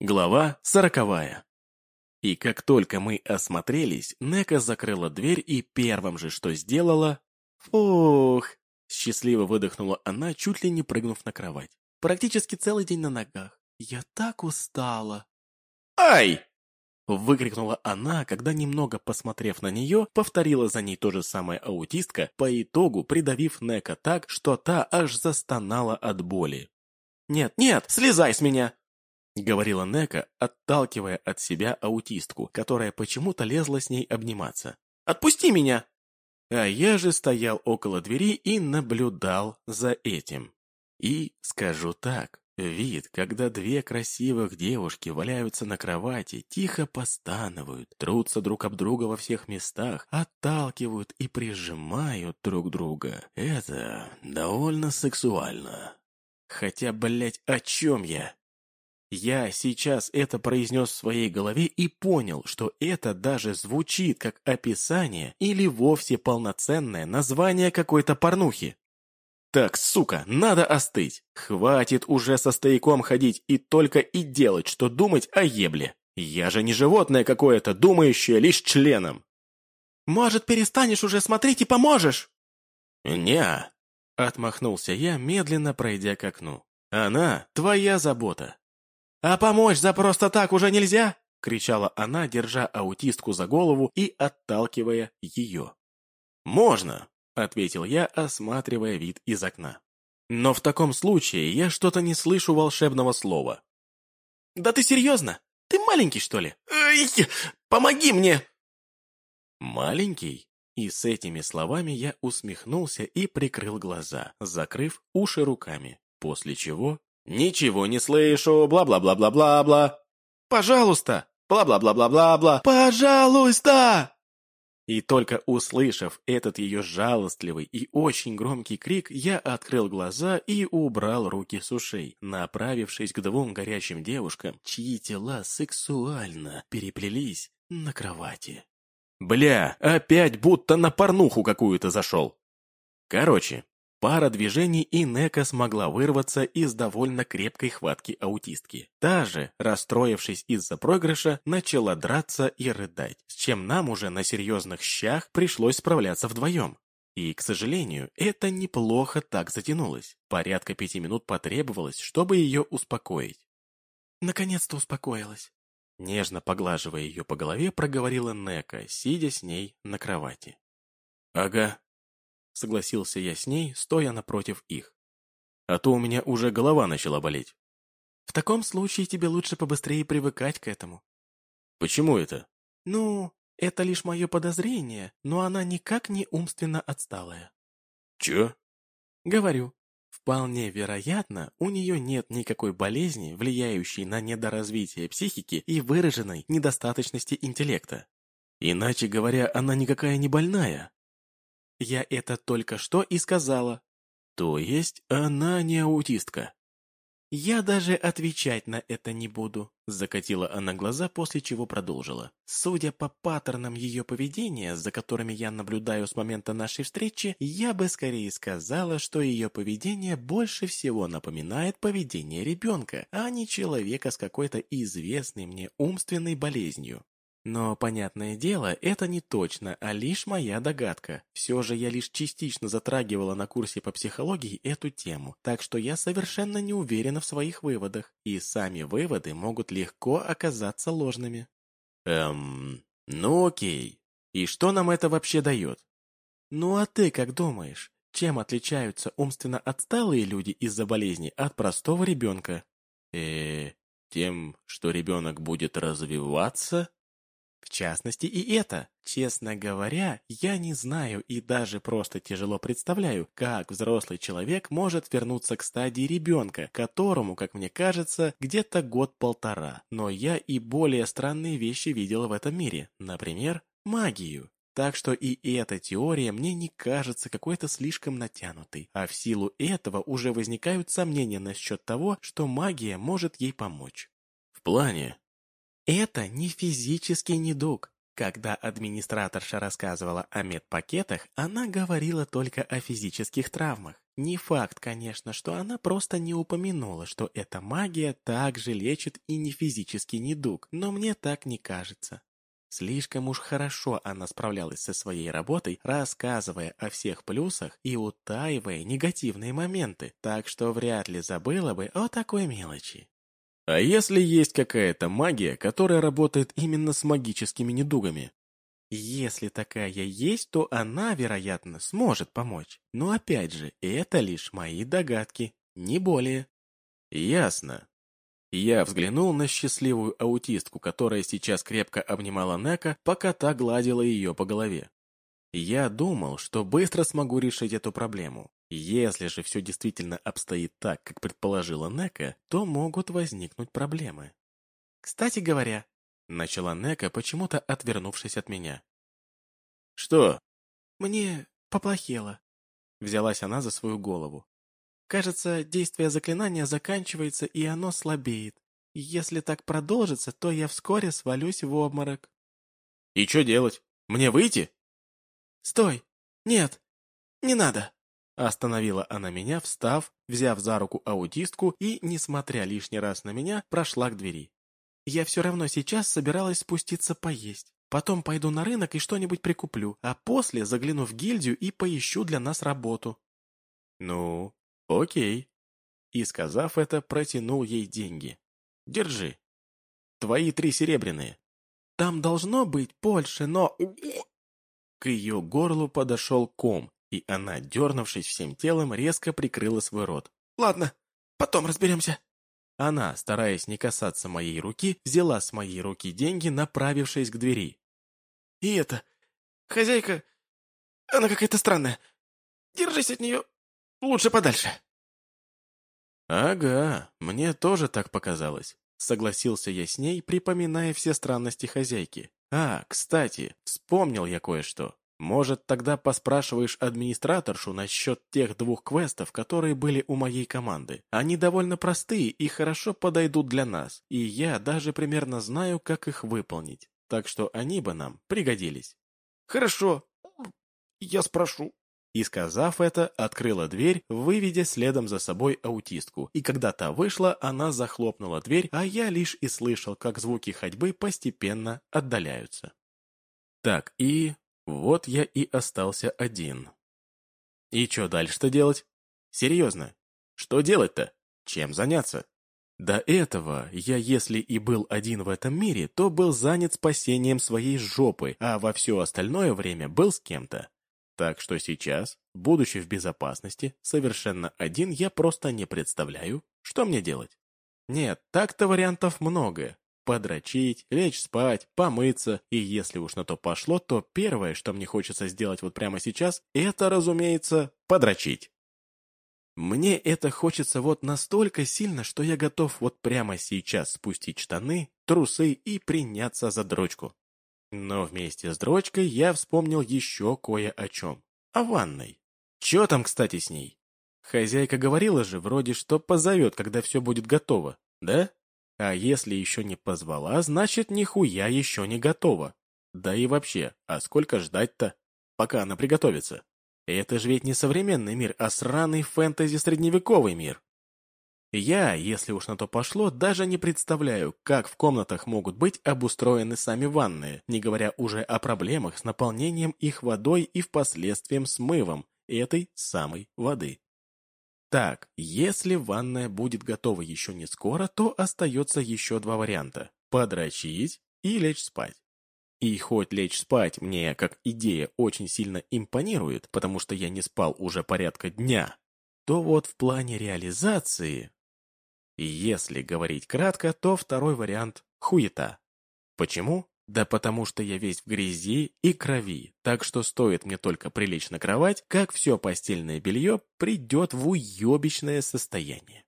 Глава сороковая. И как только мы осмотрелись, Нека закрыла дверь и первым же, что сделала... Фух! Счастливо выдохнула она, чуть ли не прыгнув на кровать. Практически целый день на ногах. Я так устала. «Ай!» Выкрикнула она, когда, немного посмотрев на нее, повторила за ней то же самое аутистка, по итогу придавив Нека так, что та аж застонала от боли. «Нет, нет, слезай с меня!» Говорила Нека, отталкивая от себя аутистку, которая почему-то лезла с ней обниматься. «Отпусти меня!» А я же стоял около двери и наблюдал за этим. И скажу так, вид, когда две красивых девушки валяются на кровати, тихо постанывают, трутся друг об друга во всех местах, отталкивают и прижимают друг друга, это довольно сексуально. Хотя, блять, о чем я? Я сейчас это произнес в своей голове и понял, что это даже звучит как описание или вовсе полноценное название какой-то порнухи. Так, сука, надо остыть. Хватит уже со стояком ходить и только и делать, что думать о ебле. Я же не животное какое-то, думающее лишь членом. Может, перестанешь уже смотреть и поможешь? не отмахнулся я, медленно пройдя к окну. Она твоя забота. «А помочь за просто так уже нельзя?» — кричала она, держа аутистку за голову и отталкивая ее. «Можно», — ответил я, осматривая вид из окна. «Но в таком случае я что-то не слышу волшебного слова». «Да ты серьезно? Ты маленький, что ли? Эй, помоги мне!» «Маленький?» И с этими словами я усмехнулся и прикрыл глаза, закрыв уши руками, после чего «Ничего не слышу, бла-бла-бла-бла-бла-бла». «Пожалуйста!» «Бла-бла-бла-бла-бла-бла». «Пожалуйста!» И только услышав этот ее жалостливый и очень громкий крик, я открыл глаза и убрал руки с ушей, направившись к двум горячим девушкам, чьи тела сексуально переплелись на кровати. Бля, опять будто на порнуху какую-то зашел. Короче, Пара движений, и Нека смогла вырваться из довольно крепкой хватки аутистки. Та же, расстроившись из-за проигрыша, начала драться и рыдать, с чем нам уже на серьезных щах пришлось справляться вдвоем. И, к сожалению, это неплохо так затянулось. Порядка пяти минут потребовалось, чтобы ее успокоить. Наконец-то успокоилась. Нежно поглаживая ее по голове, проговорила Нека, сидя с ней на кровати. «Ага, согласился я с ней, стоя напротив их. А то у меня уже голова начала болеть. В таком случае тебе лучше побыстрее привыкать к этому. Почему это? Ну, это лишь мое подозрение, но она никак не умственно отсталая. Чё? Говорю, вполне вероятно, у нее нет никакой болезни, влияющей на недоразвитие психики и выраженной недостаточности интеллекта. Иначе говоря, она никакая не больная, я это только что и сказала. То есть она не аутистка? Я даже отвечать на это не буду, закатила она глаза, после чего продолжила. Судя по паттернам ее поведения, за которыми я наблюдаю с момента нашей встречи, я бы скорее сказала, что ее поведение больше всего напоминает поведение ребенка, а не человека с какой-то известной мне умственной болезнью. Но, понятное дело, это не точно, а лишь моя догадка. Все же я лишь частично затрагивала на курсе по психологии эту тему, так что я совершенно не уверена в своих выводах, и сами выводы могут легко оказаться ложными. Эм, ну окей. И что нам это вообще дает? Ну а ты как думаешь, чем отличаются умственно отсталые люди из-за болезни от простого ребенка? Э, тем, что ребенок будет развиваться? В частности и это. Честно говоря, я не знаю и даже просто тяжело представляю, как взрослый человек может вернуться к стадии ребенка, которому, как мне кажется, где-то год-полтора. Но я и более странные вещи видел в этом мире. Например, магию. Так что и эта теория мне не кажется какой-то слишком натянутой, а в силу этого уже возникают сомнения насчет того, что магия может ей помочь. В плане, это не физический недуг. Когда администраторша рассказывала о медпакетах, она говорила только о физических травмах. Не факт, конечно, что она просто не упомянула, что эта магия также лечит и не физический недуг, но мне так не кажется. Слишком уж хорошо она справлялась со своей работой, рассказывая о всех плюсах и утаивая негативные моменты, так что вряд ли забыла бы о такой мелочи. А если есть какая-то магия, которая работает именно с магическими недугами? Если такая есть, то она, вероятно, сможет помочь. Но опять же, это лишь мои догадки, не более. Ясно. Я взглянул на счастливую аутистку, которая сейчас крепко обнимала Нека, пока та гладила ее по голове. Я думал, что быстро смогу решить эту проблему. Если же все действительно обстоит так, как предположила Нека, то могут возникнуть проблемы. Кстати говоря, Начала Нека, почему-то отвернувшись от меня. «Что?» «Мне поплохело», — взялась она за свою голову. «Кажется, действие заклинания заканчивается, и оно слабеет. Если так продолжится, то я вскоре свалюсь в обморок». «И что делать? Мне выйти?» «Стой! Нет! Не надо!» Остановила она меня, встав, взяв за руку аутистку и, несмотря лишний раз на меня, прошла к двери. Я все равно сейчас собиралась спуститься поесть. Потом пойду на рынок и что-нибудь прикуплю, а после загляну в гильдию и поищу для нас работу». «Ну, окей». И, сказав это, протянул ей деньги. «Держи. Твои три серебряные. Там должно быть больше, но...» К ее горлу подошел ком, и она, дернувшись всем телом, резко прикрыла свой рот. «Ладно, потом разберемся». Она, стараясь не касаться моей руки, взяла с моей руки деньги, направившись к двери. «И это... Хозяйка... Она какая-то странная. Держись от нее лучше подальше». «Ага, мне тоже так показалось», — согласился я с ней, припоминая все странности хозяйки. «А, кстати, вспомнил я кое-что. Может, тогда поспрашиваешь администраторшу насчет тех двух квестов, которые были у моей команды. Они довольно простые и хорошо подойдут для нас, и я даже примерно знаю, как их выполнить. Так что они бы нам пригодились. Хорошо, я спрошу. И сказав это, открыла дверь, выведя следом за собой аутистку. И когда та вышла, она захлопнула дверь, а я лишь и слышал, как звуки ходьбы постепенно отдаляются. Так, и вот я и остался один. И что дальше-то делать? Серьезно, что делать-то? Чем заняться? До этого я, если и был один в этом мире, то был занят спасением своей жопы, а во все остальное время был с кем-то. Так что сейчас, будучи в безопасности, совершенно один, я просто не представляю, что мне делать. Нет, так-то вариантов много, подрочить, лечь спать, помыться, и если уж на то пошло, то первое, что мне хочется сделать вот прямо сейчас, это, разумеется, подрочить. Мне это хочется вот настолько сильно, что я готов вот прямо сейчас спустить штаны, трусы и приняться за дрочку. Но вместе с дрочкой я вспомнил еще кое о чем. О ванной. Че там, кстати, с ней? Хозяйка говорила же, вроде, что позовет, когда все будет готово, да? А если еще не позвала, значит, нихуя еще не готова. Да и вообще, а сколько ждать-то, пока она приготовится? Это же ведь не современный мир, а сраный фэнтези-средневековый мир. Я, если уж на то пошло, даже не представляю, как в комнатах могут быть обустроены сами ванные, не говоря уже о проблемах с наполнением их водой и впоследствием смывом этой самой воды. Так, если ванная будет готова еще не скоро, то остается еще два варианта – подрочить и лечь спать. И хоть лечь спать мне как идея очень сильно импонирует, потому что я не спал уже порядка дня, то вот в плане реализации, если говорить кратко, то второй вариант – хуета. Почему? Да потому что я весь в грязи и крови, так что стоит мне только прилечь на кровать, как все постельное белье придет в уебищное состояние.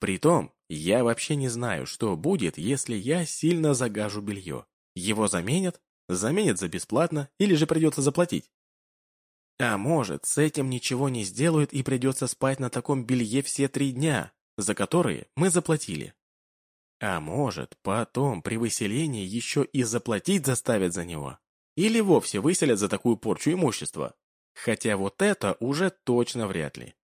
Притом, я вообще не знаю, что будет, если я сильно загажу белье. Его заменят, заменят за бесплатно или же придется заплатить. А может, с этим ничего не сделают и придется спать на таком белье все три дня, за которые мы заплатили. А может, потом при выселении еще и заплатить заставят за него. Или вовсе выселят за такую порчу имущества. Хотя вот это уже точно вряд ли.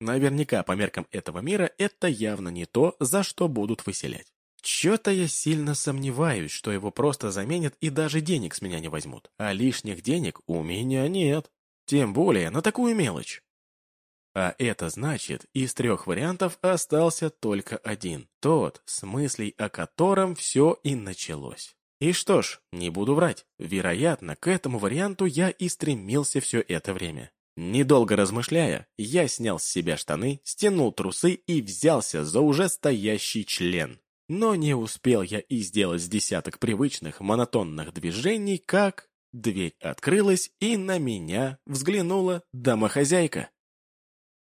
Наверняка по меркам этого мира это явно не то, за что будут выселять. Чё-то я сильно сомневаюсь, что его просто заменят и даже денег с меня не возьмут. А лишних денег у меня нет. Тем более на такую мелочь. А это значит, из трех вариантов остался только один. Тот, с мыслей о котором все и началось. И что ж, не буду врать, вероятно, к этому варианту я и стремился все это время. Недолго размышляя, я снял с себя штаны, стянул трусы и взялся за уже стоящий член. Но не успел я и сделать десяток привычных монотонных движений, как... Дверь открылась, и на меня взглянула домохозяйка.